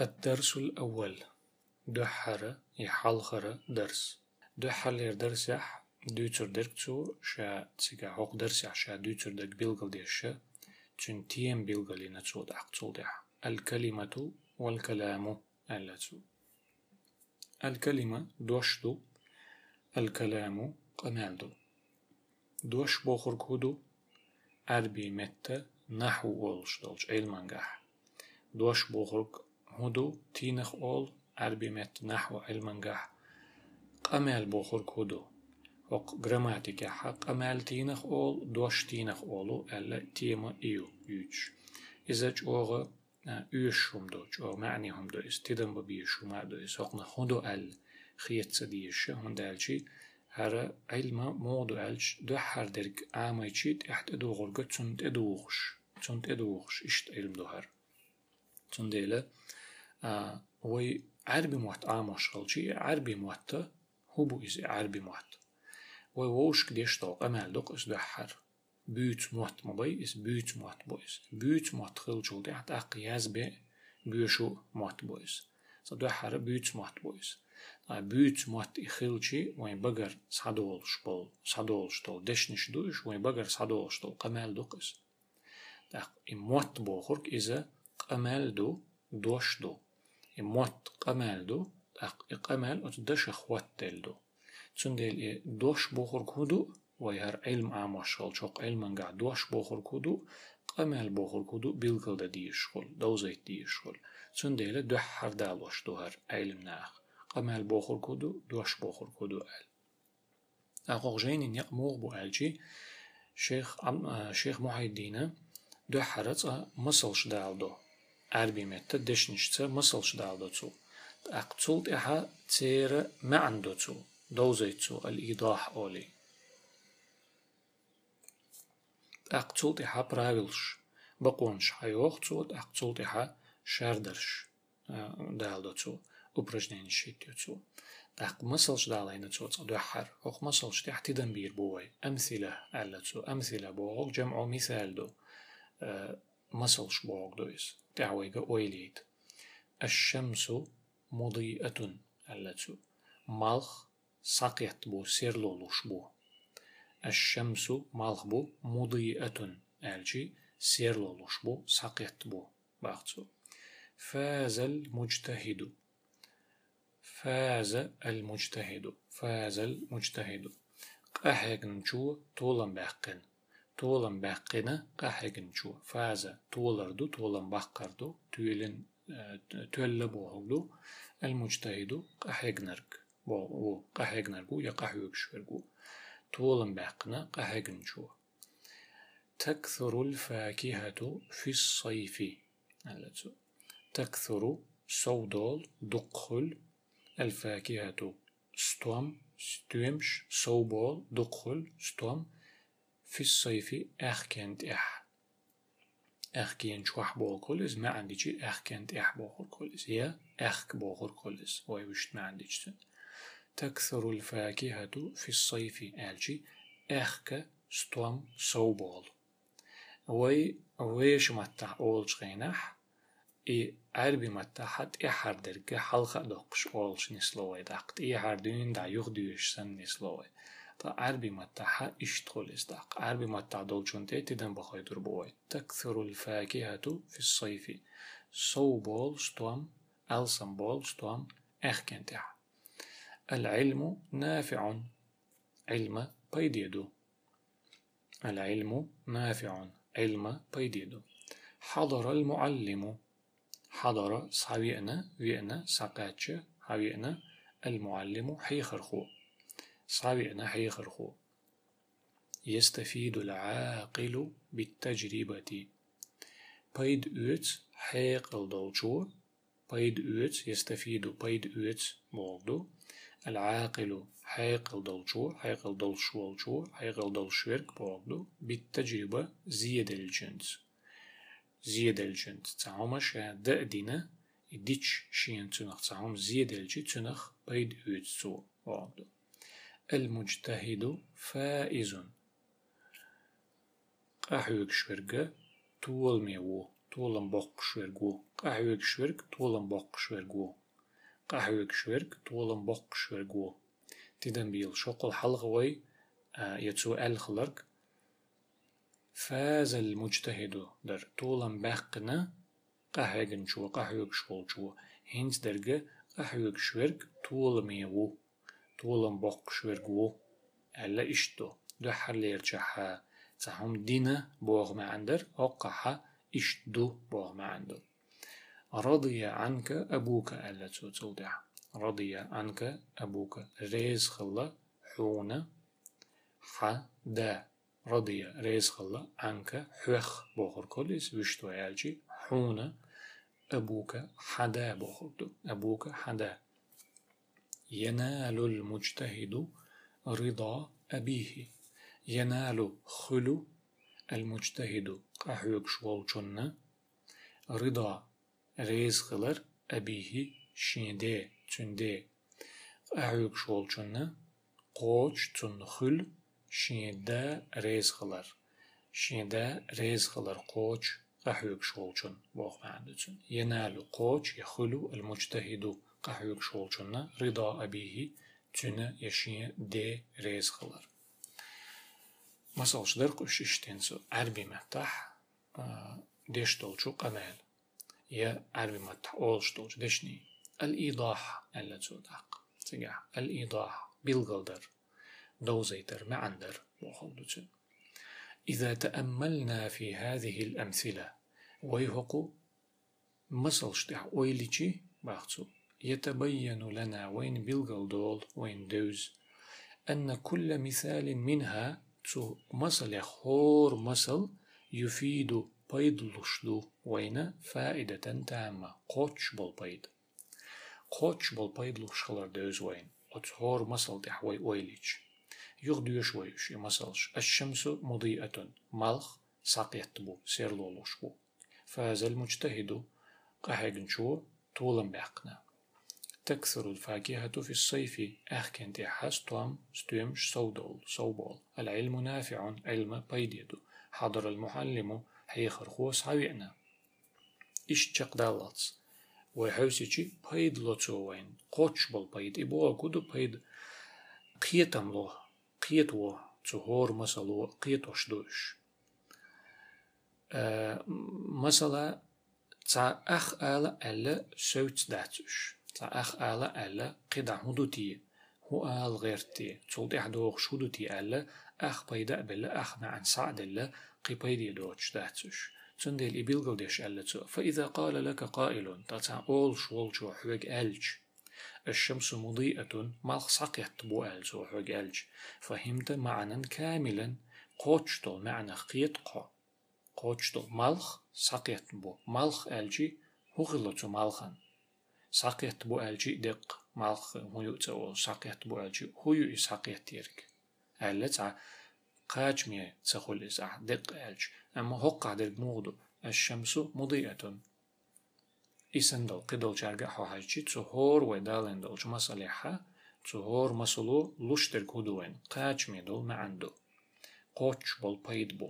الدرس الأول. دحر يحلخر درس. دحر درس يح دوتر دركتو شا تسيقا حق درس يح شا دوتر درك بيلغل ديشا تشن تيم بيلغل نتسو دحق تول دح الكلمة والكلام ألتو الكلمة دوشدو الكلام قمالدو دوش بوخر كودو عربي متى نحو أولش دولش. علمانجح دوش بوخرك هدو تينخ أول عربي مت نحو علمانجح قمال بوخرك هدو وق جراماتيك حق قمال تينخ أول دوش تينخ أولو ألا تيما إيو يوش إذا جوغ يوشهم دو جو معني هم دو استدم ببيشو ما دو إسوقنا هدو أل خيت سديش هم دالشي هر علما مودو ألش دو حر درك آمي تشيت احت ادو غرقة تسند ادوغش تسند ادوغش اشت علم دو هر تسنديلا آه وي عربي موت آموش غلشي عربي موت هو بو إز عربي موت وي ووش كديش تو أمال دوق إس دو حر بيوت موت مباي إس بيوت موت بويس بيوت موت خلشول دي حتى قياس بي بيوشو موت بويس صدو حر بيوت موت بويس بيوت موت إخلشي وين بقر صدولش بول صدولش تول دشنش دوش وين بقر صدولش تول قمال دوقس داق إموت بوخرك إذا قمال دو دوش دو إموت قمال دو داق إقمال أتدش أخوات دل دو تسندل دوش بوخرك هدو ويهر علم عاموش شغل شوق علم قاعد دوش بوخرك هدو قمال بوخرك هدو بيلكل دا ديشغل دوزيت ديشغل تسندل دحر دالوش دوهر علم ناخ. قمال بوخر كودو دوش بوخر كودو آل أقوغ جين يق بو آلجي شيخ عم شيخ محي الدين دو حرت مصلش دالدو. عربي متى دشنشتا مصلش دالدو تو أقتلت إحا تير ما عنده تو دوزيتو الإيضاح أولي أقتلت إحا براغلش بقونش حيوخ تو أقتلت إحا شاردرش دالدو تو упражнение شيتيوتسو داق مسلش دالينا تسوت دوحر أخ مسلش تحت دنبير بوي أمثلة ألتسو أمثلة بوغ جمع مثال دو أه مسلش بوغ دويس تعويغ أويليت الشمس مضيئة. ألتسو مالخ ساقيت بو سيرلولوش بو. الشمس مالخ بو مضيئة. ألجي سيرلولوش بو ساقيت بو. باغتسو فاز المجتهد. فاز المجتهد. فاز المجتهد. قحقن شو طولن بحقن طولن بحقنا قحقن شو فاز طولردو طولن بحقردو تولن تول بوهلو المجتهد قحقنرك بو قحقنركو يا قحيوكشوركو طولن بحقنا قحقن شو تكثر الفاكهة في الصيف تكثر سودول دقل الفاكهة ستوم ستومش صوبول دخل ستوم في الصيف أخكنت إح. أخكين شوح بول كلس ما عندي شيء أخكنت إح هي أخك بول كلس ويوشت ما عندي شيء تكثر الفاكهة في الصيف ألجي أخك ستوم صوبول وي ويش متع أول غينح إي عربي متحد إي حردرك حلقة دقش أولش نسلوي دقت إي حردين دا يغديش سن نسلوي تا عربي متحا إشتغل إصدق عربي متح دولشون تي تدن بخوي دربوي تكثر الفاكهة في الصيف صوبول ستوام ألسنبول ستوام أخكنتح العلم نافع علم بيديدو العلم نافع علم بيديدو حضر المعلم حضر صابئنا ويئنا سقاتش حويئنا المعلم حيخرخو صابئنا حيخرخو يستفيد العاقل بالتجربة. بيد اوت حيقل دولشو بيد اوت يستفيد بيد اوت بولدو العاقل حيقل دولشو حيقل دولشو حيقل دولشورك بولدو بالتجربة زيادة الجنس زيادلجنت تعومش دأدينا ديتش شين تنخ. تعوم زيادلجي تنخ بيد يتسو وعبدو المجتهد فائز. قحوك شورجا طول ميو طولن بق شويرجو قحوك شويرك طولن بق شويرجو قحوك شويرك طولن بق شويرجو تدن بيل شقل حلغوي آه يتسو الخلرك فاز المجتهد در طولن بقنا قحوك شو قحوك شول شو هنز درجة قحوك شويرك طول ميو طولن بق شويرجو ألا إشتو دو حرلير جحا تهم دينا بوغ ما عندر أقحا إشتدو بوغ ما عندر رضي عنك أبوك ألا تودع رضي عنك أبوك ريز خلا حونا دا رضي ريز خلا عنك حوخ بوغر كوليس وشتو يالجي حونا أبوك حدا بوغر أبوك حدا ينال المجتهد رضا أبيه ينال خلو المجتهد قحيوك شوالچون رضا ريز خلر أبيه شينده تنده قحيوك شوالچون قوچ تن خل شينده ريز خلر شينده ريز خلر قوچ قحيوك شوالچون بوخ معندتون ينال قوچ يخلو المجتهد قحيوك شوالچون رضا أبيه تنه يشين دي ريز خلر مثلا قش اشتنسو عربي متح ديش دولشو قمال يا عربي متح أولش دولش ديشني الإيضاح ألا تودق تجاه الإيضاح بالقدر دوزيتر معندر وخلدتن إذا تأملنا في هذه الأمثلة ويهقو مثل شتح ويليشي باختو يتبين لنا وين بالقل دول وين دوز. أن كل مثال منها تو مثل خور مثل يفيد لشدو. وين؟ فائدة تامة. قوتش بول بيد قوتش بول بيد لشخلر دوز وين؟ وتهور مثل تحوي ويليش يغديوش ويش مثلش الشمس مضيئة. ملخ ساقيت بو سير لولوش بو. فاز المجتهد قهيجن شو طولا بحقنا تكثر الفاكهة في الصيف. أخكن تحس توم ستيمش سودول صوبول. العلم نافع علم بيديدو حضر المحلم حيخر خوص عوينا. إش تشق دالاتس وحوسيشي بيد لوتسوين قوتش بول بيد. إبوا كودو بيد. قيتم لو قيتو تهور مسلو. قيتوش دوش. أه مسلا تا أخ آلا ألا سوت داتوش تا أخ آلا ألا قدع هدوتي هو آل غيرتي تولد إحدوغ شودوتي ألا أخ بيدا بلا أخ معن سعد ألا قي بيدي دوتش داتش تندل إبيلغو ديش ألا تو فإذا قال لك قائل تتا أول شوال شو حوج ألج الشمس مضيئة مالخ سقيت بو ألجو حوج ألج فهمت معنى كاملا. قوتشتو معنى قيت قو. قوتشتو مالخ سقيت بو. مالخ ألجي هو غلطو مالخن ساقيت بو ألجي دق مالخ هو يؤتو ساقيت بو ألجي هو يؤي ساقيت تيرك ألتا قاج مي تسخل إسع دق ألج أما هو قادر نوغدو الشمس مضيئة إسن دل قدل جارجا حوحاجي تهور ودالن دل مساليحة تهور مسلو لشتر كودوين قاج مي دل معندو قوش بول بيد بو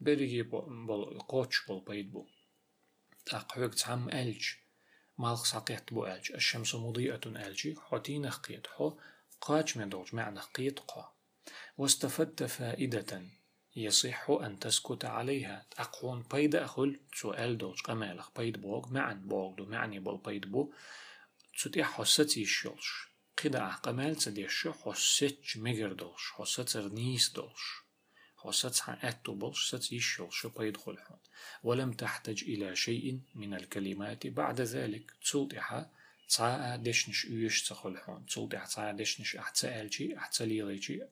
بريجي بول قوش بول بيد بو تاقوك تعم ألج مالخ ساقيت بو ألج. الشمس مضيئة ألجي حوتين قيت حو قاج من دوج. معنى قيت قا. واستفدت فائدة. يصح أن تسكت عليها. أقوان بيد أخل. سؤال دوج. قمالخ بيد بوغ. معن بوغ دو. معني بول بيد بو. تسوتي حسيتي الشلش قدا قمال تديش. حسيتش مجر دوش حسيتر نيس دوش وستسعى أتو بلش ستيشل شو يدخل حون ولم تحتج إلى شيء من الكلمات. بعد ذلك تلطح تسعى دشنش أيش تخل حون تلطح تسعى دشنش أحتسألجي أحتسليلجي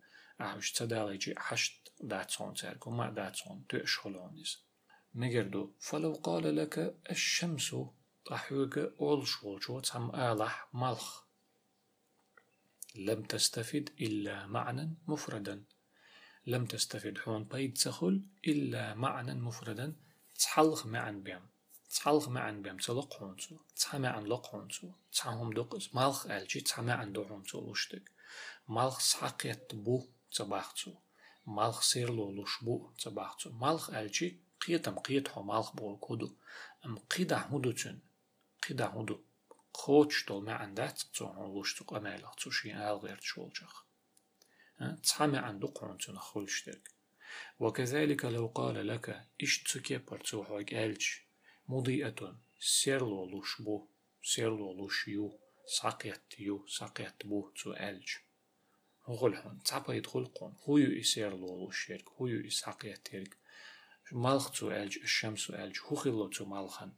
أحوش تدالجي حشت داتسون تاركو ما داتسون تأشخلونيز مجردو فلو قال لك الشمس تحوك أول شولشو تسم آلح ملخ. لم تستفد إلا معنى مفردا. لم تستفد حون بيد تخل إلا معنى مفردا تحلق معن بيم تحلق معن بيم تلق حونسو تح معن لق حونسو تحهم دقس مالخ ألجي تح معن دو حونسو لشتك مالخ سحقيت بو تباختسو مالخ سيرلو لش بو تباختسو مالخ ألجي قيتم قيت حو مالخ بول كودو أم قيدا هدو تن قيدا هدو خوش دول ما عندات تون لوش تق أمالخ تشي آل غير تشولجخ تسحمي عندو قون تن خلشتك وكذلك لو قال لك إش تسكيبر تسوحوك ألج مضيئة سيرلو لوش بو سيرلو لوش يو ساقيت يو ساقيت بو تو ألج هون تعبا يدخل قون هو يسير لولو شيرك هو يساق يتيرك مالخ تو ألج الشمس ألج هو خلو تو مالخن.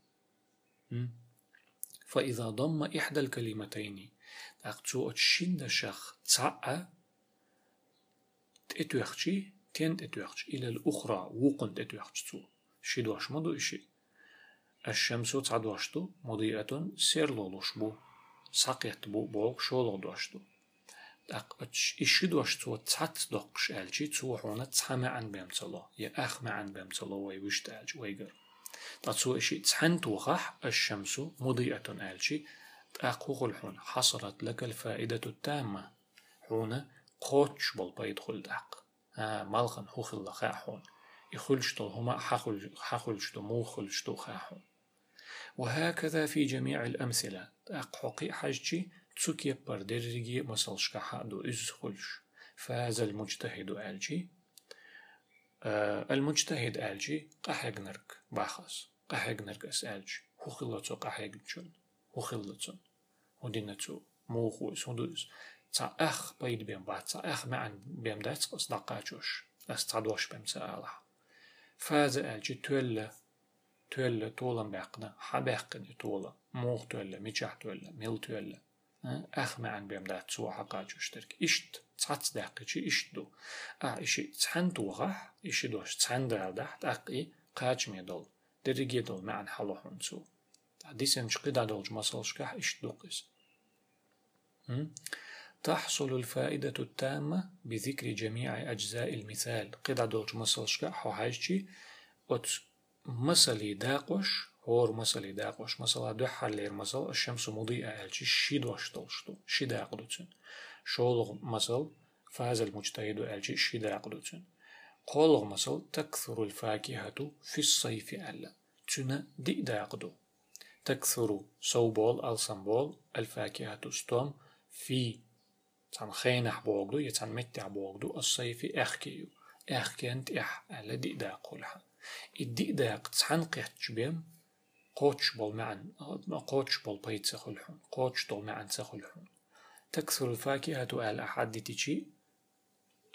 فإذا ضم إحدى الكلمتين أقتو أتشين شخ تعا تأتوخشي تين تأتوخش إلى الأخرى وقن تأتوخش تو شدوش مدو إشي. الشمس تعدوشتو مضيئة سير لولوش بو ساقيت بو. بوغ شولو دوشتو إشدوش تو. تات دقش ألجي. تو هونا تسمع عن بيمتلو يا أخ عن بيمتلو ويوشت ألج ويجر تاتسو إشي. تحن توخح الشمس مضيئة ألجي. تأقوغ الحون حصلت لك الفائدة التامة. هنا قوتش بل بيدخل دق آه مالخن هوخل لخاحون يخلشتو هما حخلشتو موخلشتو خاحون. وهكذا في جميع الأمثلة. أقحقي حجي تسوك يبر درجي مسل شكاحا دو إز خلش. فاز المجتهد ألجي. آه المجتهد ألجي قحق نرك باخص قحق نرك أس ألج هو خلطو قحق جن هو خلطو ودينتو موخوز هدوز caech bwyd bim ba, caech me'n bim dets gos daqaċux, es cadox bim caela. Fəzi əlçi töllə, töllə tuğlan bəqni, habəqni tuğla, muğ töllə, miçah töllə, mil töllə. Əx me'n bim dets suğa haqaçuşdir ki, işt, cac dəqiçi işdu. Ə, işi çən tuğa, işi doş çən dəldə, əqi qaçmi dol, dirigi dol me'n haluhun su. Disim çıqı da dolcu masalışqa işduqiz. Hmm? تحصل الفائدة التامة بذكر جميع أجزاء المثال. قيدا دولج مصل شكح وحاجتي وت مسلي داقوش هور مسألة داقوش مسألة دو حلير مسألة الشمس مضيئة ألشي شيد واشتلشتو شيد أقدوتن شولغ مسألة فاز المجتهد ألشي شيد أقدوتن قولغ مسألة تكثر الفاكهة في الصيف ألا. تنا دي داقدو تكثر صوبول الصنبول الفاكهة ستوم في تان خينح بوغدو بوغدو الصيف إخكيو. اخكينت اح ألا دي داقولها الدي داق تسحن قيحتش بيم قوتش بول معا قوتش بول بيت سخلحون قوتش دول معا سخلحون تكثر الفاكهة آل أحد تيجي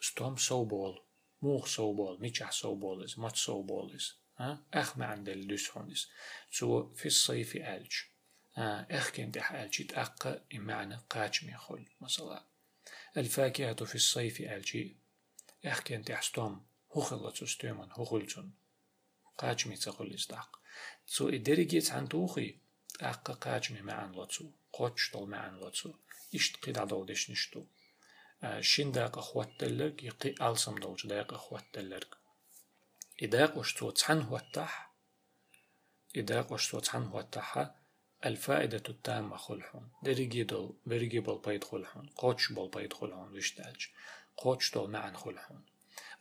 ستوم بول موخ سو بول ميجح بولز مات بولز ها؟ أخ معا دل دسخونس سو في الصيف ألج أخ كنت أح ألج تأق إمعنى قاج ميخل مثلا. الفاكهة في الصيف ألجي. أخ كنت أحستوم هو خلص استومن هو خلصن قاج ميتسخل إستاق سو إدريجيت عن توخي. أقا قاجمي معن لطسو قوتش دول معن لطسو إشت قيد عدو ديش نشتو. شين داق أخوات دلرق يقي ألسم دوج داق أخوات دلرق إداق وشتو تحن هو التح إداق وشتو تحن هو التح الفائدة التامة خلحون دريجي دول بريجي بول بيد خلحون قوتش بول بيد خلحون ويشتاج قوتش دول معن خلحون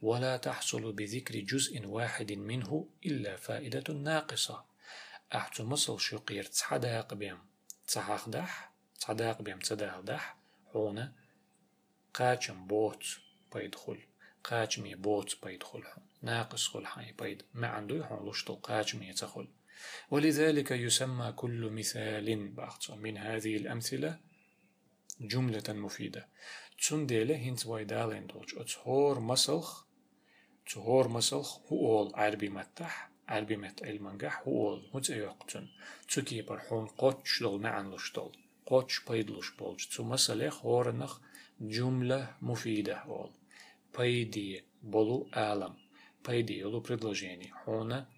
ولا تحصل بذكر جزء واحد منه إلا فائدة ناقصة. أحتو مصل شقير. تصحداق بيم. تصحاق دح تصحداق بيم. تصداق دح هنا قاچم بوت بيدخل قاچمي بوت بيدخل ناقص خل حي بيد ما عنده يحون لشتو قاچمي يتخل ولذلك يسمى كل مثال من هذه الأمثلة جملة مفيدة تسنديله هنت وايدالين دوج أتهور مسلخ تهور مسلخ هو أول عربي متح عربي مت المنجح هو أول مت أيقتن تكي برحون قوتش دول معن لشتول قوتش بيدلوش بولج تو مسلخ هورنخ جملة مفيدة أول بيدي بولو عالم بيدي يلو предложение هنا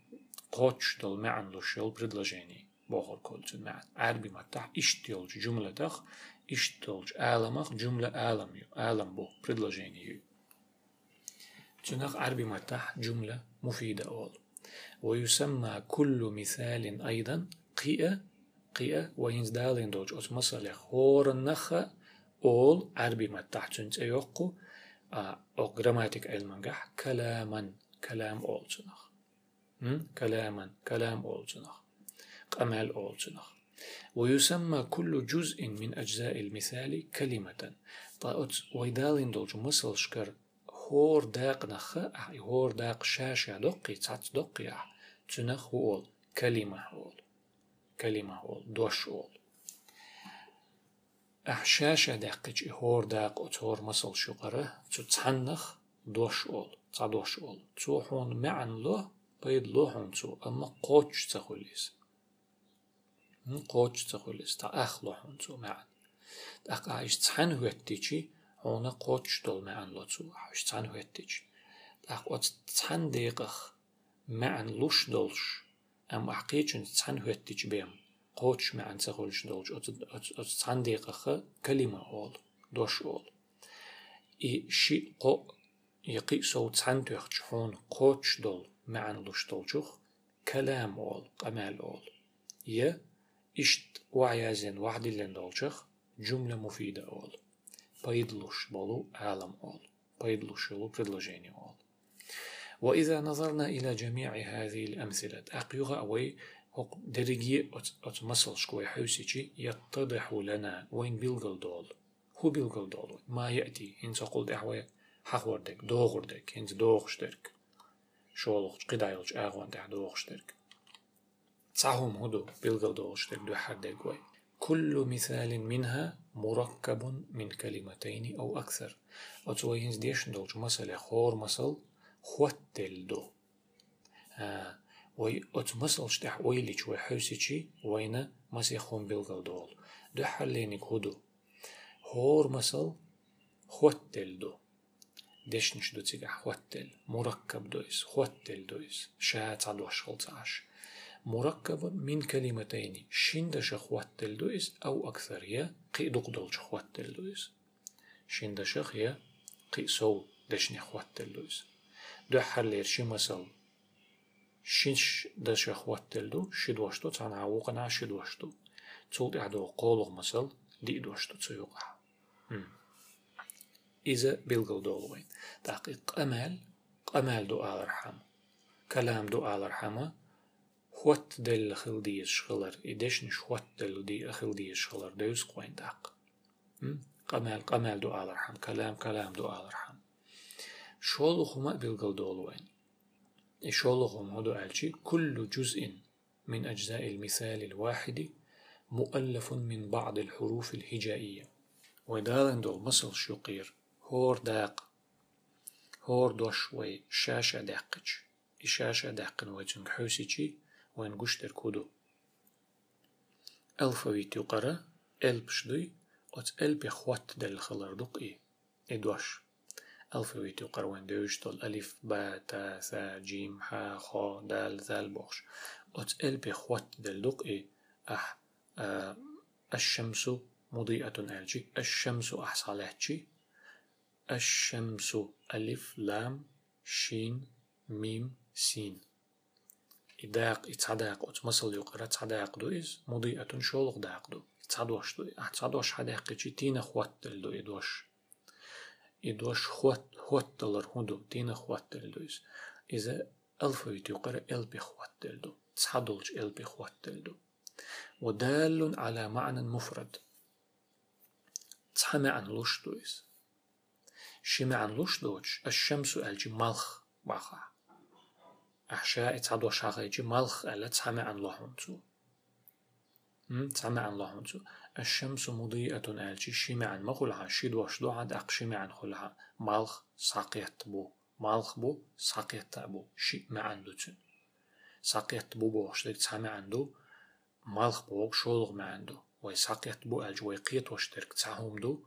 قوتش دول معن لشتول предложение بوخر كل معن عربي متح اشتيولج جملة دخ اشتولج عالمخ جملة عالم يو عالم بو предложение تنخ عربي متح جملة مفيدة أول ويسمى كل مثال أيضا قيئة قيئة وينزدالين دوج أس مسألة خور النخة أول عربي متح تنت أيوقو أو جراماتيك المنجح كلاما كلام أول تنخ كلاما كلام أولجنخ قمال أولجنخ ويسمى كل جزء من أجزاء المثال كلمة. طاوت ويدالين دولج مسل شكر. هور داق نخ. هور داق شاشة دقي تات دقي تنخ هول كلمة هول كلمة هول دوش هول أحشاشة داقج هور داق. أتور مسل شقرة. تتحنخ دوش هول تعدوش هول تروحون معن له. ბაიდლოჰუნცუ ამა ყოჩცახვილის ყოჩცახვილის და ახლოჰუნცუ მაა და ყაიშ ცან ჰუეთიჩი ონა ყოჩ დოლმე ანლოცუ აიშ ცან ჰუეთიჩი და ყოც ცან დეყახ მან ლუშ დოლშ ამ აყიჩენ ცან ჰუეთიჩი ბემ ყოჩ მან ცახვილიშ დოლშ ოც ცან დეყახ კლიმა ოლ დოშ ოლ и ши ყო იყი სოუ ცან თუხჩ ხონ ყოჩ დოლ قو يقي سو تحن تخش هون قوش دول معن لوش دولشوخ كلام أول قمال أول يه إشت وعيازين وحد اللي دولشخ جملة مفيدة أول بيدلوش بولو عالم أول بيدلوش يلو предложение أول وإذا نظرنا إلى جميع هذه الأمثلة أقيوغا أوي درجي أتمثل شكوي حوسيشي يتضح لنا وين بيلغل دول هو بيلغل دول ما يأتي إن تقول أحوي حقوردك دوغردك إنت دوغشترك شولوخ قدايلش أغوان تح دوغشترك تعهم هدو بيلغل دوغشترك دو حردك وي كل مثال منها مركب من كلمتين أو أكثر أتوينز ديش دوج مثلا خور مثل خوتل دو آه وي أت مثل شتح ويلي شوي حوسيشي وينا مسي خون بلغل دول دو حلينك هدو هور مثل خوتل دو نشدو تيجا خوتل مركب دويس خوتل دويس شات عدوش خلصاش مركب من كلمتين شند شخوات تلدويس أو أكثر هي قي دقدل شخوات تلدويس شند شخ هي قي سو دشني خوات تلدويس دو حرلير شي مسل شنش دش خوات تلدو شد واشتو تان عوقنا شد واشتو تولت اعدو قولغ مسل دي دوشتو تسيوقع إذا بيلقل دولوين. تحقيق أمال أمال دو آل رحم كلام دو آل رحمه خوت دل خلدي شغلر إدش نش خوت دل دي خلدي شغلر دوس قوين داق قمال قمال دو آل رحم كلام كلام دو آل رحم شولو خما بلغل دولوين. شولو خما هدو ألشي. كل جزء من أجزاء المثال الواحد مؤلف من بعض الحروف الهجائية. ودارن دول مصل شقير. هور داق هور دوش وي شاشة داقج إشاشة داقن ويتنك حوسيجي وين قشتر كودو. الفابيت يقرا ال بشدوي ات ال بخوات دل خلر دقي إدوش. الفابيت يقرا وين دوش دول الف با تا ثا جيم ح خا دال ذال بوخش. ات ال بخوات دل دقي أح أه الشمس مضيئة الجي الشمس أحصالاتشي الشمس ألف لام شين ميم سين. إداق إتصداق أتمصل يقرأ تصداق دو إز مضيئة شولغ داق دو. إتصدوش دو أتصدوش حداق جي تينا خوات دل دو إدوش. إدوش خوات خوات دلر هندو تينا خوات دل دو إز. إذا ألفويت يقرأ إل بخوات دل دو. تصدولش إل بخوات دل دو. ودال على معنى مفرد. تحمى عن لوش دو إز. شمع عن لوش دوش الشمس الجي ملخ باخا أحشاء تعدو شاغيجي ملخ ألا تسمع عن لحونتو تسمع عن لحونتو الشمس مضيئة ألجي شمع عن مخلها شيد وشدو عد أقشمع عن خلها ملخ ساقيت بو ملخ بو ساقيت بو شي ما عنده تن ساقيت بو بو وشدك تسمع عنده ملخ بو شولغ ما عنده وي ساقيت بو ألجي ويقيت وشترك تساهم دو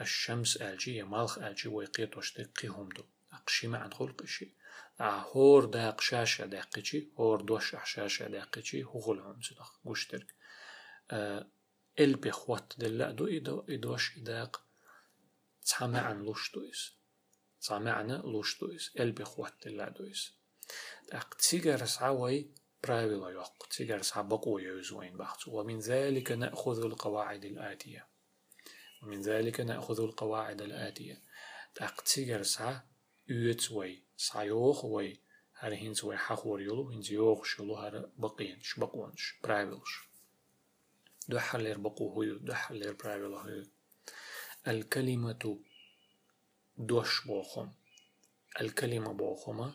الشمس ألجي ملخ ألجي ويقيت وشترك قيهم دو. أقشمع عن خلق شي هور داق شاشة داقيتي هور دوش شاشة داقيتي هو غلهم صدق قشترك إل بخوات دلا دو إدو إدوش إداق. تسمع عن لوش دويس سمعنا لوش دويس إل بخوات دلا دويس أق تيجر سعوي برايفلا يوق تيجر سعبقو يوزوين بحث. ومن ذلك نأخذ القواعد الآتية. ومن ذلك نأخذ القواعد الآتية. أق تيجر سع يوتوي سعيوخ وي هر هينز وي حخور يلو هينز يوغش يلو هر بقينش بقونش برايفلش دو حلير بقو هو دو حلير برايفل هو الكلمة دوش بوخم الكلمة بوخمة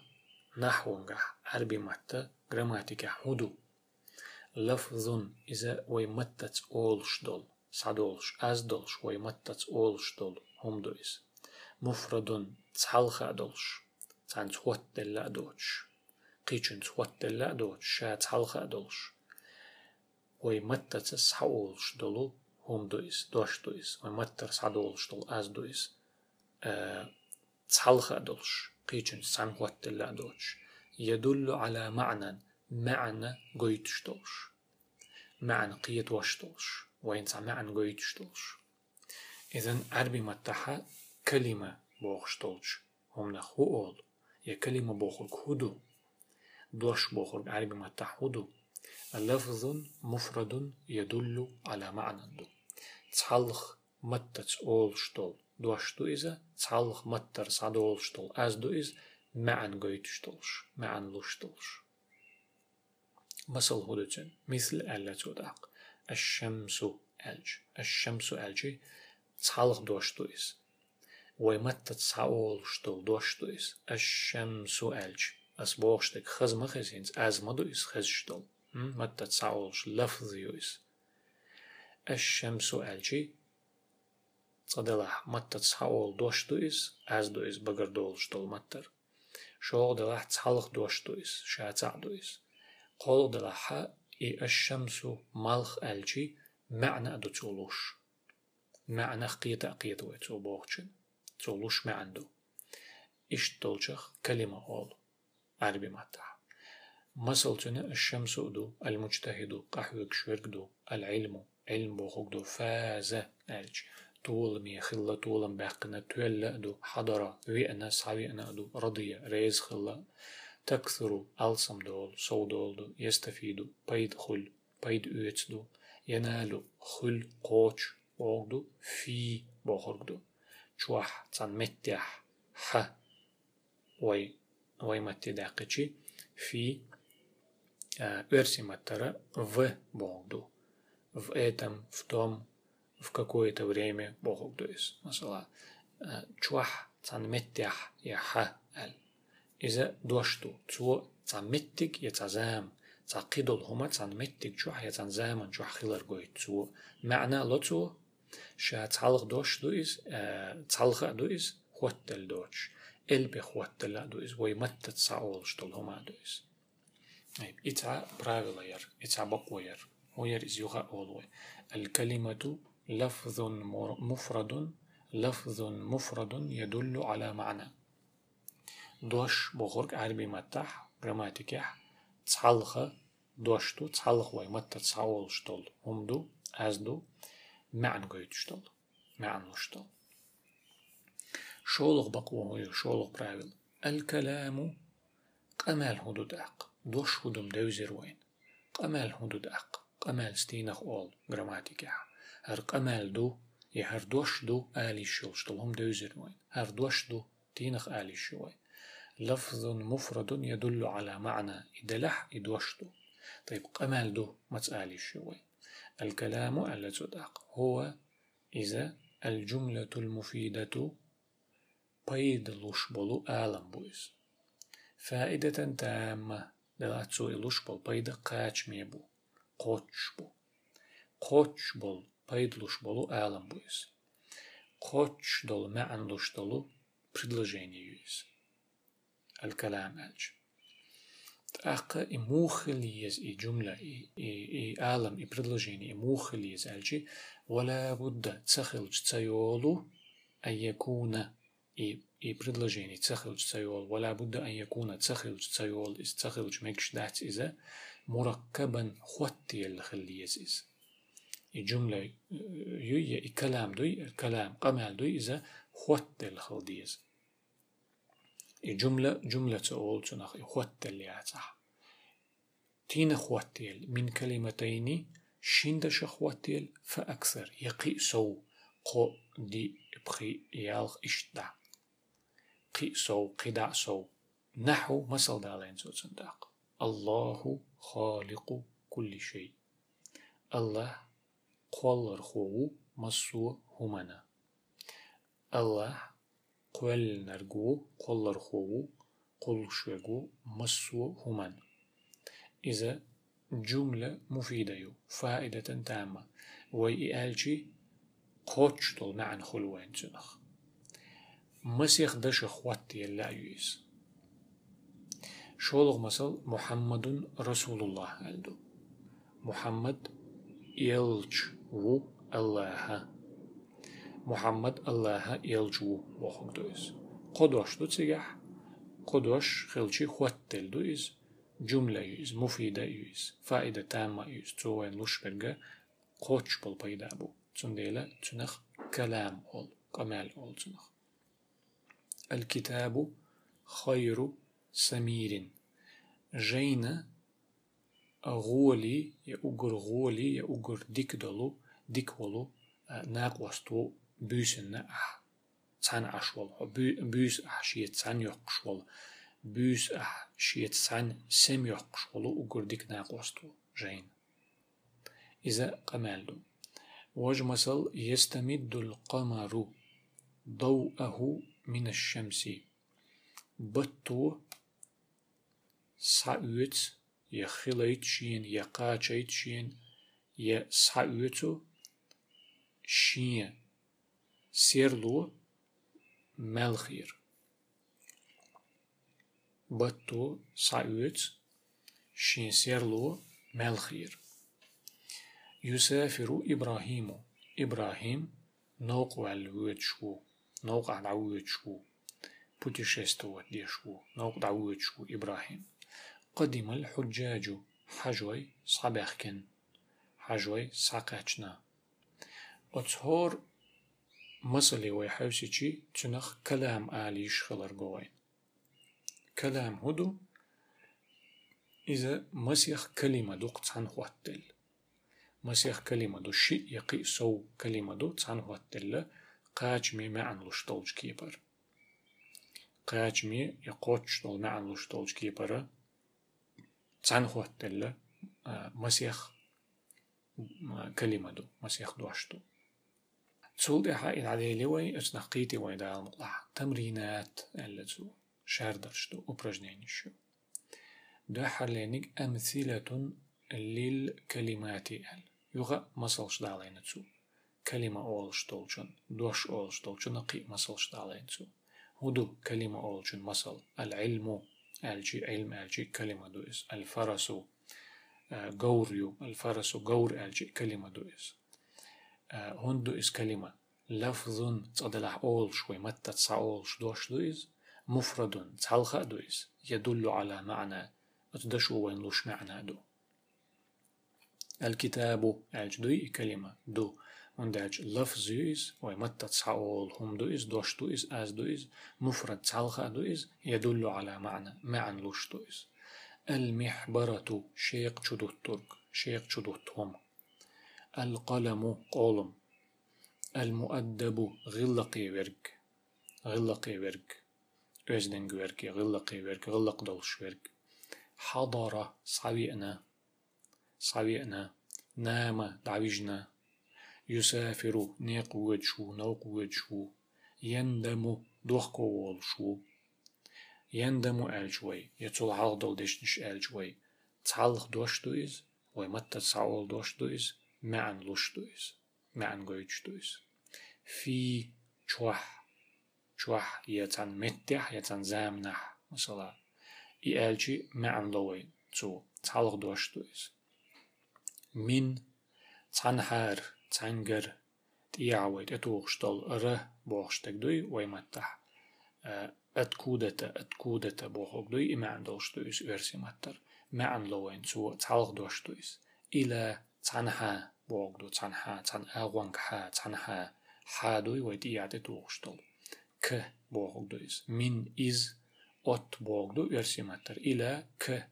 نحو عربي متى جراماتيكا هدو لفظ إذا ويمتت أولش دول. صدولش أزدولش ويمتت أولش دول هم دويس مفرد تسحلخ أدولش تان تخوت دل أدوش قيچن تخوت دل أدوش شا تسحلخ أدولش ويمتت تسحولش دولو هم دويس دوش دويس ويمتر صدولش دول أز دويس أه تسحلخ أدولش قيچن تسان خوت دل أدوش يدل على معنى معنى قويتشتوش معنى قيت وشتوش وين معنى قويتشتوش إذن عربي متحة كلمة بوخشتوش هم نخو أول يا كلمة بوخرك هدو دوش بوخرك عربي متح هدو لفظ مفرد يدل على معنى دو تحلخ متت أول شتول دوشتو إذا تحلخ متر صدول شتول أز دو إذ معن قويتشتولش معن لوشتولش مثل هدوتن مثل ألا توداق الشمس ألج الشمس ألجي تصالح دوشتويس ويمت تصاول شتول دوشتويس الشمس ألج أس بوغشتك خزمة خزينز أزمة دويس خز شتول مت تصاولش لفظ يويس الشمس ألجي صدلح مت تصاول دوشتويس أز دويس بقر دول شتول متر شوغ دلح إي الشمس مالخ ألجي معنى أدو تولوش معنى قيت أقيت ويتو بوغشن تولوش معندو إش تولشخ كلمة أول عربي متاح مثل الشمس دو المجتهد قحوك شورك العلم علم بوخوك دو فاز ألج طول مي خلا طول باقنا تولى دو حضر ويأنا سعويأنا دو رضي ريز خلا تكثر ألسم دول صو دول دو يستفيد بيد خل بيد أوتس دو ينال خل قوش بوغدو في بوخرجدو شوح تان متح ح وي وي متي داقشي في أرسي مترا в بوغدو в этом, в том, в какое-то время Бог есть. Масала, чуах цан меттях я ха аль. إذا دوشتو تسو تعمتك يتزام تعقيدل هما تعمتك جوح يتنزام جوح خلر قوي تسو معنى لتو شا تعلق دوش دو إز تعلق دو إز خوتل دوش. إل بخوتل دو إز ويمت تسعول شتل هما دو إز. إتع براغلا ير إتع بقوى ير وير إز يغا أولوي. الكلمة لفظ مفرد لفظ مفرد يدل على معنى. دوش بخورك عربي متح جراماتيكح تصحلخ دوشتو تصحلخ وي متى تصحول شتول همدو أزدو معن قويت شتول معن شتول شولغ بقوه شولغ براول الكلام قمال هدود أق دوش هدوم دوزر وين قمال هدود أق قمال ستينخ أول جراماتيكح هر قمال دو يهر دوش دو آلي شول شتول هم دوزر وين هر دوش دو تينخ آلي شوين لفظ مفرد يدل على معنى إدلح إدوشتو طيب قمال دو مسألة شوي الكلام الذي تدق هو إذا الجملة المفيدة بيد لشبلو آلم بويس فائدة تامة دلاتسو لشبل بيد قاچ ميبو قوچ بو قوچ بول بيد لشبلو آلم بويس قوچ دول معن لشتلو предложение есть الكلام ألج تأقى إموخليز إي جملة إي, إي, إي عالم إي предложение إموخليز ألجي ولا بد تسخلج تسيولو أن يكون إي إي предложение تسخلج تسيول ولا بد أن يكون تسخلج تسيول إس تسخلج مكش دات إذا مركبا خوتي الخليز إز إي جملة يي إي كلام دوي الكلام قمال دوي إذا خوتي الخلديز جملة جملة أول تنخ خوات اللي صح تين خواتيل من كلمتين شندش خواتيل فأكثر يقيسو قو دي بخي يالخ إشتا. قيسو قدع سو. نحو مثل دالين سو صنداق الله خالق كل شيء. الله قول خو مسو همنا. الله خو قل شوغو مسو همن إذا جملة مفيدة فائدة تامة وإيالجي قوتش طول معن خلوين تنخ مسيخ دش خوات يلا يويس شولغ مثل محمد رسول الله ألدو محمد يلج و الله محمد الله يلج و بوخك دويس قدوش دو تسيح قدوش خلشي خواتل دويس جملة يوز مفيدة يوز فائدة تامة يوز تسوين لشبرغة قوتش بول بيدا بو تنديلا تنخ كلام أول كمال أول تنخ الكتاب خير سمير جينا غولي يا أجر غولي يا أجر ديك دلو ديك ولو ناق وستو بيسن أح تان أشول بيس أح شيت تان يقشول بيس أح شيت تان سم يقشول أجر ديك ناق وستو جين إذا قمالدو وج مثل يستمد القمر ضوءه من الشمس بطو سعوت يخليت شين يقاچيت شين يسعوتو شين سيرلو مالخير بطو سعود شين سيرلو مالخير يسافر إبراهيم. إبراهيم نوق والود شو؟ نوق عدعود شو؟ بوتيشيستو دي شو؟ نوق دعود شو؟ إبراهيم. قدم الحجاج. حجوي صباحكن حجوي ساقحنا أتهور مسلي ويحوسيشي تنخ كلام آليش خلر قوين كلام هدو إذا مسيخ كلمة دوق تسان خواتل مسيخ كلمة دو شي يقي سو كلمة دو تسان خواتل قاج مي معن لشتولج كيبر قاج مي يقوتش دول معن لشتولج كيبر تسان خواتل مسيخ كلمة دو مسيخ تسول دي adē ļoji لوي اتنقيتي ويدا المطلع تمرينات Tam rīnēt elledzū, šerdarštu, upražņēnišu. دحر لينك أمثلة للكلمات ال. يغا مسلش دالين تسو كلمة أولش دولشن دوش أولش دولشن نقي مسلش دالين تسو هدو كلمة أولشن مصل العلم ألجي. علم ألجي. كلمة دوئس. الفرس أه، غوريو. الفرس غور ألجي. كلمة دوئس. هندو إس كلمة لفظ تصدلح أول شوي متى تصاولش دوش دويس مفرد تالخا دويس يدل على معنى أتدشو وين لوش معنى دو. الكتاب أجدوي كلمة دو. ونداج لفظ يز ومتى تصاول هم دويس دوش دويس أز دويس مفرد تالخا دويس يدل على معنى معنى لوش دويس المحبرة شيق شدو الترك شيق شدو هم. القلم قولم المؤدب غلقي ورق غلقي ورق özden ورق غلقي ورق غلق دولش ورق حضر صويئنا صويئنا نام دعوجنا. يسافر نيق وجهو نوق وجهو. يندم دوخ شو يندم ألجوي يتول عغدل دشنش ألجوي. تعلق دوش دويز ومتى دوش معن لوش دويز معن جويج دويز في چوح چوح يتان متح يتان زامنح. مثلا إالجي معن لوي تو تعلق دوش دويز من تنحار تنجر تيعويت اتوغشتل ره بوغشتك دوي ويمتح. اتكودتا اتكودتا بوغوك دوي إما عندوش دويس ارسي متر. معن لوين تو تعلق دوش تنحا بوغ Canha boğdu, canha, canha, guangha, canha, haduy ve diyade doğuştul. K boğdu iz. Min iz ot boğdu versimatlar. İle k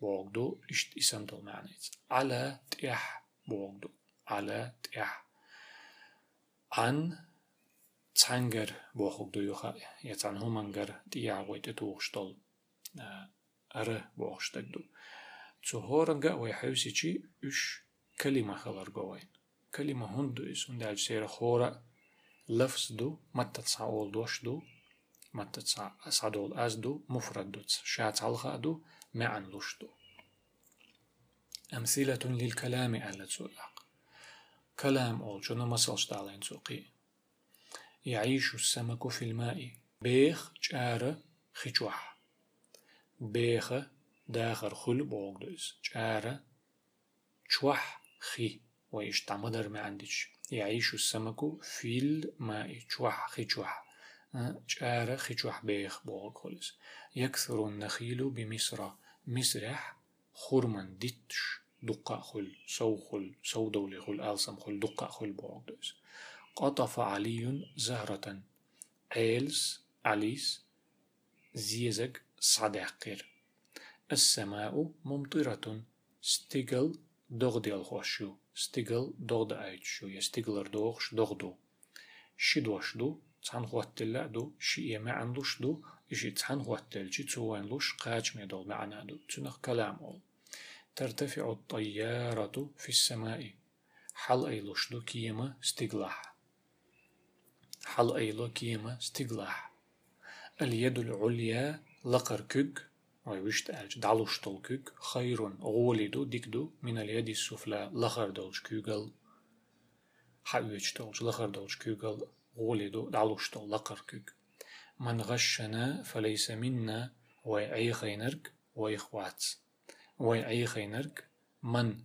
boğdu işt isem dol maniz. Ala tih boğdu. Ala tih. An цангер бохогду юха яцан хумангер диагойте тугштол ары бохштагду цухорга вайхаусичи 3 كلمة خبر قوين كلمة هندو إس عند عجسير خورة لفظ دو مات تتسع أول دوش دو مات تتسع أسعد أول أز دو مفرد دو شاعت علخة دو معن لوش دو أمثلة للكلام على تسوق كلام أول جنو مسلش دالين تسوقي يعيش السمك في الماء بيخ جار خيشوح بيخ داخر خلب أول دوز جار چوح خي ويش تعمدر ما عندش يعيش السمك في الماء شوح خجوح جارة خجوح بيخ بوغ خلص يكثر النخيل بمصر مسرح خرمن ديتش. دقة خل سو خل سو دولي خل آلسم خل دقة خل بوغدوز قطف علي زهرة. عيلس عليس زيزق صداقر السماء ممطرة. ستيغل دغدي الخوشو ستيغل دغد ايتشو يستيغلر دوغش دغدو شدوش دو تسان خواتلا دو شي ما عندوش دو إشي تسان خواتل شي تسوان لوش قاج ميدول معنا دو تنخ كلام أول ترتفع الطيارة في السماء حل أيلوش دو كيما استقلاح حل أيلو كيما استقلاح اليد العليا لقر كوك السفلى لخر دولش كوغل حويش دولش لخر دولش كوغل غولي دو دعلوش طول لقر كوك من غشنا فليس منا ويعي خينرك ويخوات ويعي خينرك من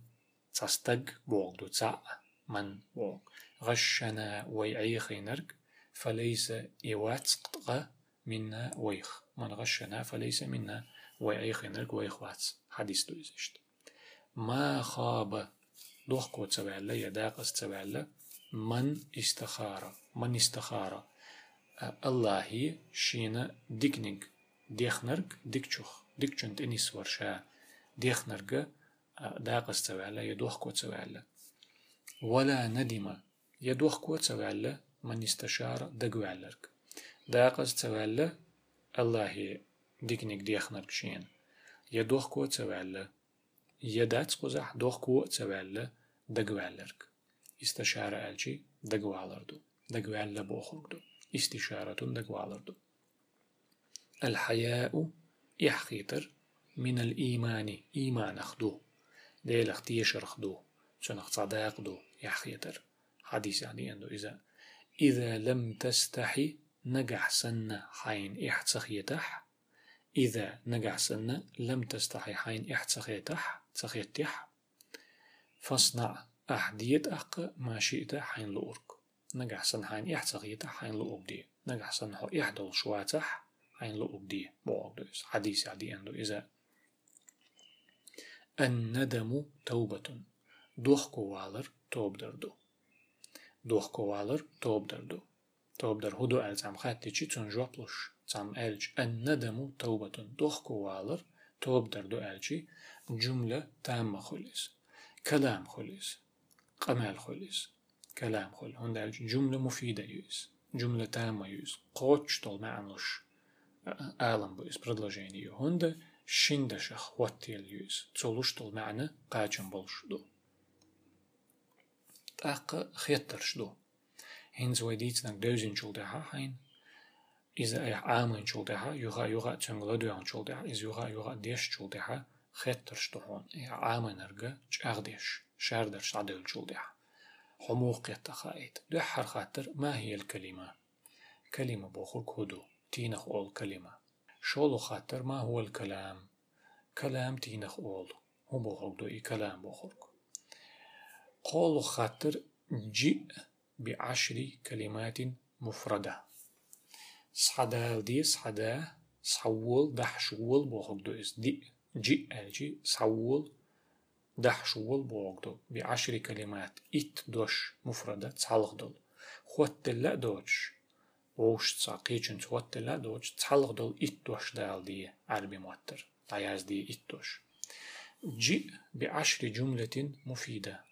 تستق بوغ دو تسع من بوغ غشنا ويعي خينرك فليس يواتق منا ويخ. من غشنا فليس منا. ويعي نرك ويخوات حديث دو إزشت ما خاب دوخ كو تسوالة يداقس تسوالة من استخارة من استخارة الله شينا ديكنيك ديخنرك ديكچوخ ديكچنت انيس ورشا. ديخنرك داقس تسوالة يدوخ كو تسوالة ولا ندم. يدوخ كو تسوالة من استشار داقس تسوالة الله ديكنيك ديخنرك شين يدوخ كو تسوالة يدات قزح دوخ كو تسوالة دقوالرك استشارة ألجي دقوالردو دقوالة بوخرقدو استشارة دقوالردو الحياء يحقيتر من الإيمان إيمان أخدو ديل اختيشر أخدو سنخ صداق دو يحقيتر حديث يعني أنه إذا إذا لم تستحي نجح سنة حين احتسخيتح إذا نجح سنة لم تستحي حين احتسخيتح تسخيتح فاصنع أحديت أق ما شئت حين لورك نجح سن حين احتسخيتح حين لورك دي نجح سن حو إحدل شواتح حين لورك دي بوغ دوس حديث عدي أنه إذا الندم توبة. دوخ والر توب دردو. دوخ والر توب تۆ بدەرهود و ئەلجام خاتێکی چۆن ژوە پڵش چام ئەلج ئەن نەدەم و تەوبەتون دۆخک و واڵر تۆ بدەرد و ئەلجی جملە تاممە خۆلیس کەلام خۆلیس قەمال خۆلیس کەلام خۆل هەنداج جملە مفیدە یویس جملە تاممە یویس قۆچ تۆڵمە ئەڵش ئالم بۆ ئیس پردڵژێنی هەندە شیندە شەخ وەتێل یویس چۆڵوش تۆڵمەعنە قاچم بەڵشدۆ تاقە خێت دەرشدۆ ويديت نك دوزين شولدها هين إذا أي عامين شولدها يوغا يوغا تنغلا دوان شولدها إذا يوغا يوغا ديش شولدها خيترش دهون أي عامين أرجع شاردش شاردش عدل شولدها حموق يتخايت دو حر خاطر ما هي الكلمة كلمة بوخر كودو تينخ أول كلمة شولو خاطر ما هو الكلام كلام تينخ أول هو بوخر دو إي كلام بوخر قول خاطر جئ بعشر كلمات مفردة. صحدا دي صحدا صحول دح شول بوخر دو إس دي جئ الجي صحول دح شول بوغدو. بعشر كلمات. إت دوش مفردة تصالغدل خوات لا دوش. ووش تساقيشن خوات لا دوش. تصالغدل إت دوش دال دي عربي موتر. عياز دي إت دوش. جئ بعشر جملة مفيدة.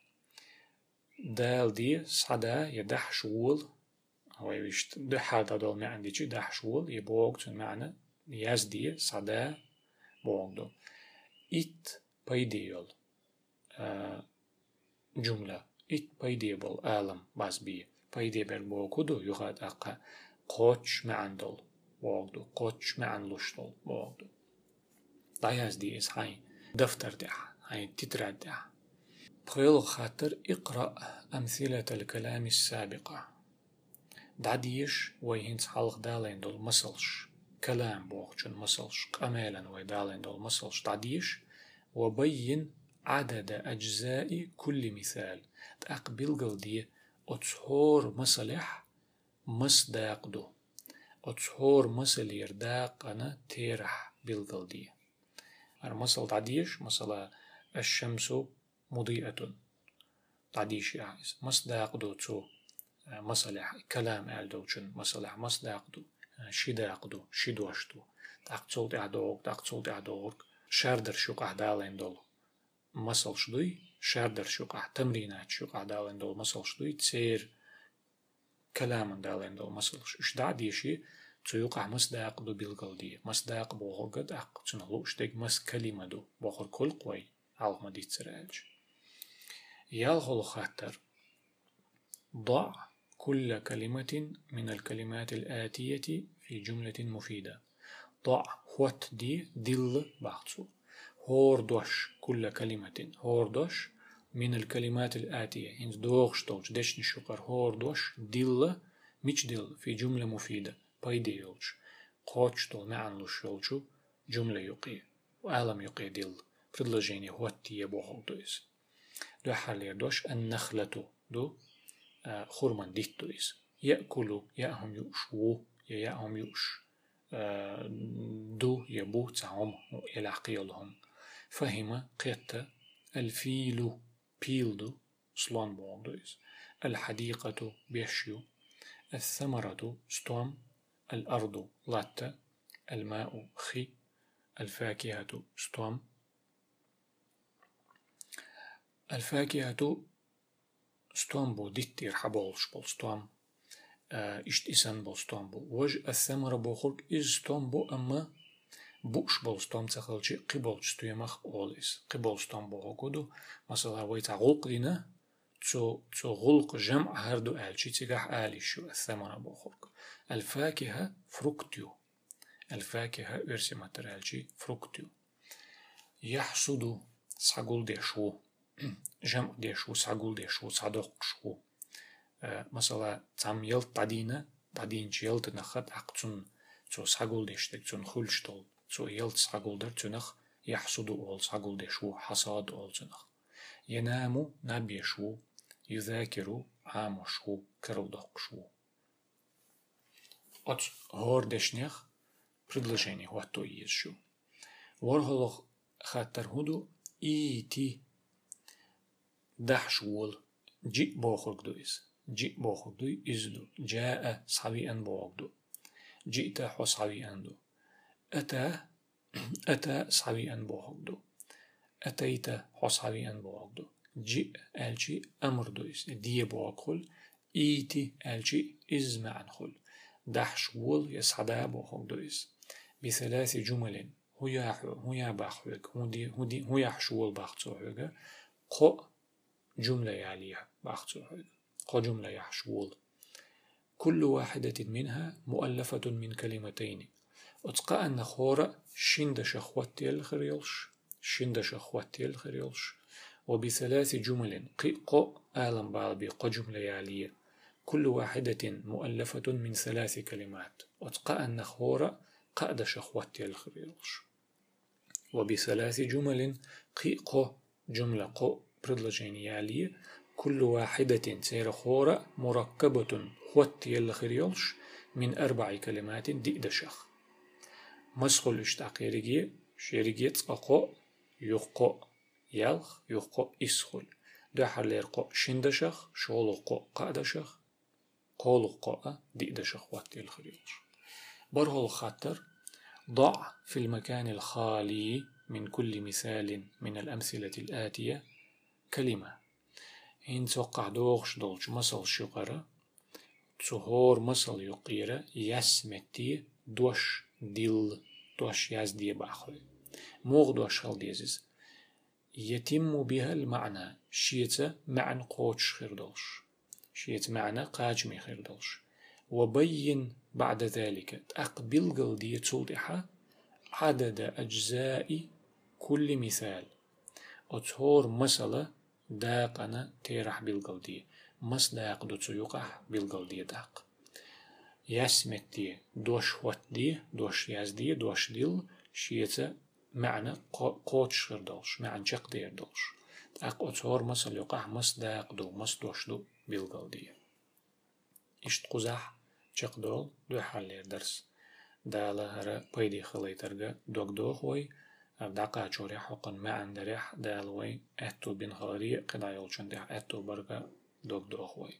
Dēl dievs hadē, ja deh šūl, vai viņš dehādā dol mēndiči, deh šūl, ja bogts un mēne, jēs dievs hadē bogdu. It paidījol cümle. It paidiyol alam bazbi. Paidiyol boğudu yuhat akka. Koç meandol boğdu. Koç meanluştol boğdu. Dayaz diyiz hayn. Defter de hayn. Titrer de hayn. بخيل خاطر اقرأ أمثلة الكلام السابقة. دعديش ويهنس حلق دالين دول مسلش. كلام بوغشن مسلش. قمالا ويدالين دول مسلش. دعديش وبين عدد أجزاء كل مثال. تقبل قلدي أتهور مصلح مصداق دو. أتهور مصل يرداق أنا تيرح بالقلدي المصل تعديش مثلا الشمس مضيئة تعديش يعني مصداق دو تو مصلح كلام آل دوچن مصلح مصداق دو شداق دو شدوش دو تاقتصول تعدوغ تاقتصول تعدوغ شاردر شوق أحدالين دول مصل شدوي شاردر شوق أح تمرينات شوق أحدالين دول مصل شدوي تسير كلام دالين دول مصل إش دا ديشي تيوقع مصداق دو بالقل دي مصداق بوغر قد أق تنهلو اشتاق مس كلمة دو بوغر كل قوي عالما دي تسراج يالغل خاطر ضع كل كلمة من الكلمات الآتية في جملة مفيدة ضع هوت دي دل بعضو هور دوش كل كلمة هور دوش من الكلمات الآتية إن دوغش دوش دش نشوكر هور دوش دل مش دل في جملة مفيدة بايدي يولش قوش دول معن لش يولشو جملة يقي وعالم يقي دل предложение هوت يبوغ دويس دو حالي دوش النخلة دو خرمان ديتويس يأكلوا يأهم يؤشوا يأهم يؤش دو يبو تعم يلعقي لهم فهم قيت الفيل بيلدو سلان بوغدويس الحديقة بيشيو. الثمرة ستوم الأرض لاتا الماء خي. الفاكهة ستوم الفاكهة ستوم بو ديتير حبولش بول ستوم إشت إسان بول ستوم بو وج الثمرة بو خلق إز ستوم بو أما بوش بول ستوم تخلشي قبول ستويمخ أوليس قبول ستوم بو هكودو مثلا ويتا غلق دينا تسو تسو غلق جمع هردو آلشي تيجاح آلي شو الثمرة بو خلق. الفاكهة فروكتيو. الفاكهة إرسي ماترالشي فروكتيو. يحصد ساقول دي شو جمع ديشو سعقول ديشو صادق شو مثلا تام يلت تعدينا تعدين يلت نخد عقتون تو سعقول ديشتك تون خلشتول تو يلت سعقول در تنخ يحصد أول سعقول ديشو حصاد أول تنخ ينام نبي شو يذاكر عام شو كرودق شو от هور دشنيخ предложение вот то есть шо ورهلخ خاطر هدو اي تي دحشول جي بوخرك دويس جي بوخرك دوي إزدو جاء صحابي أن بوغدو جئت حو صحابي أندو أتى أتى صحابي أن بوغدو أتيت حو صحابي أن بوغدو جي ألشي أمر دويس دي بوغخل إيتي ألشي إز معن خل دحشول يسعدا بوخرك دويس بثلاث جمل هو يحو هو يباحوك هو دي هو دي هو يحشول باختوهوك قو جملة قو جملة يحشول كل واحدة منها مؤلفة من كلمتين. أتقى أن خورة شند شخوتي الخريلش شند شخوتي الخريلش. وبثلاث جمل قو آلم بالبي جملة يعلية. كل واحدة مؤلفة من ثلاث كلمات. أتقى أن خورة قأد شخوتي الخريلش. وبثلاث جمل قو جملة قو предложение عليه كل واحدة سير خورة مركبة خوت يلا خريولش من أربع كلمات دي دشخ مسخل اشتاق يريجي شيريجي تقو يقو يلخ يقو إسخل ده حلير قو شندشخ شغل قو قادشخ قول قو دي دشخ وات الخريولش برهو الخاطر ضع في المكان الخالي من كل مثال من الأمثلة الآتية كلمة. إن توقع دوغش دولش مصل شقرة تهور مصل يقيرة يسمتي دوش ديل دوش ياز دي باخوي موغ دوش هل ديزيز. يتم بها المعنى شيتا معن قوتش خيردولش شيت معنى قاجمي خيردولش وبين بعد ذلك أقبل قل دي توضح عدد أجزاء كل مثال. أتهور مسألة داقنا تيرح بالقل دي مس داق دو تسيقح بالقل دي داق يسمت دي دوش وات دي دوش ياز دي دوش ديل شيتا معنى قوتش خيردولش معنى شق ديردولش أق أتهور مسألة يقح مس داق دو مس دوش دو بالقل دي إشت قزح چقدول دو حالير درس دالا هرا بيدي خليترغا دوك دوخوي دقا چوري حقن ما عندريح دالوي أتو بن خاري قدا يولچن أتو برغا دوك دوخوي